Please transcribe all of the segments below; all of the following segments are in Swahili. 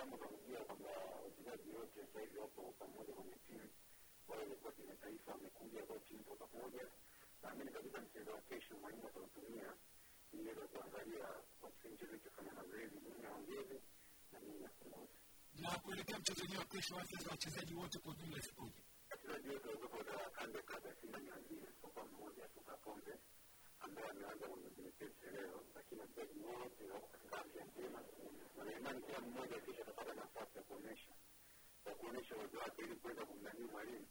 kama unavyojua kwamba wachezaji wote sasa hivi wapo pamoja kwenye timu, wale walikuwa timu taifa wamekuja kwa timu kwa pamoja. Naamini kabisa mchezo wa kesho mwalimu atautumia iliweza kuangalia kipindi kifanya mazoezi, nini aongeze na nini apunguze. Na kuelekea mchezo wenyewe wa kesho, za wachezaji wote kwa ujumla zikoje? wachezaji wote kwa kando kada Simba ni wazima, isipokuwa mmoja Suka Pombe ambaye ameanza kwenye leo, lakini wachezaji wote wako katika afya njema, na na imani kila mmoja kesho kuonyesha kwa kuonyesha uwezo wake ili kuweza kumnanii mwalimu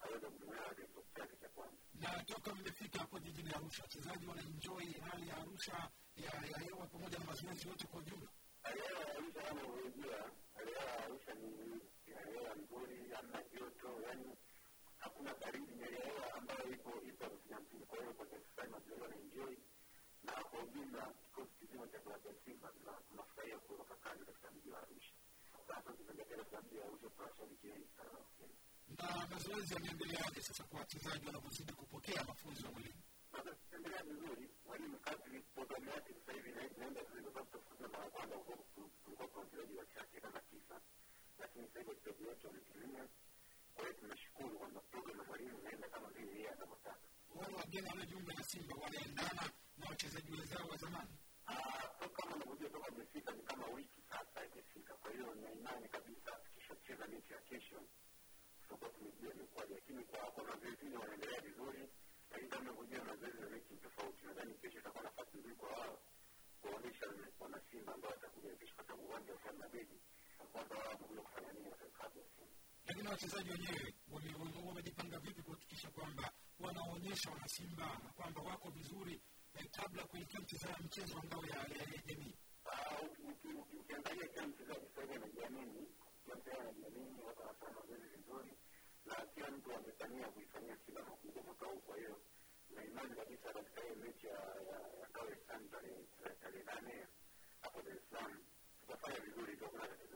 aweze kumng'aa kituo chake cha kwanza. Na toka mmefika hapo jijini Arusha, wachezaji wanaenjoy hali ya Arusha ya ya hewa pamoja na mazoezi yote kwa ujumla. Hali ya Arusha kama ulivyojua, hali ya Arusha ni hali ya nzuri, hamna joto, yani hakuna baridi, ni hali ya hewa ambayo ipo ipo Arusha hamsini. Kwa hiyo kwa kiasi fulani wachezaji wanaenjoy, na kwa ujumla kikosi kizima cha klabu ya Simba tunafurahia kuondoka Na mazoezi yanaendeleaje sasa kwa wachezaji wanapozidi kupokea mafunzo ya mwalimu? Sasa tukiendelea vizuri, mwalimu kadri programu yake sasa hivi ina- inaenda vizuri, kwa sababu na mara ya kwanza kulikuwa kuna wachezaji wachache kama tisa, lakini sasa hivi wachezaji wote wametimia. Kwa hiyo tunashukuru kwamba programu ya mwalimu inaenda kama vile yeye anavyotaka. Wale wageni waliojiunga na Simba wanaendana mechi ya kesho tutakuwa lakini kwa wanaendelea vizuri, lakini kama mazoezi na mechi tofauti. Nadhani kesho itakuwa nafasi nzuri kwa wao kuwaonyesha ambao watakuja kesho katika uwanja wa kwamba wao wamekuja kufanya nini. Lakini wachezaji wenyewe wame- wame- wamejipanga vipi kuhakikisha kwamba wanaonyesha wanasimba na kwamba wako vizuri eh, kabla kuelekea mchezo ambao ngao ya- ya jamii. Kila mtu amepania kuifanyia Simba makubwa mwaka huu. Kwa hiyo na imani kabisa katika hiyo mechi ya Dar es tarehe nane hapo Dar es Salaam tutafanya vizuri tu, hakuna tatizo lolote.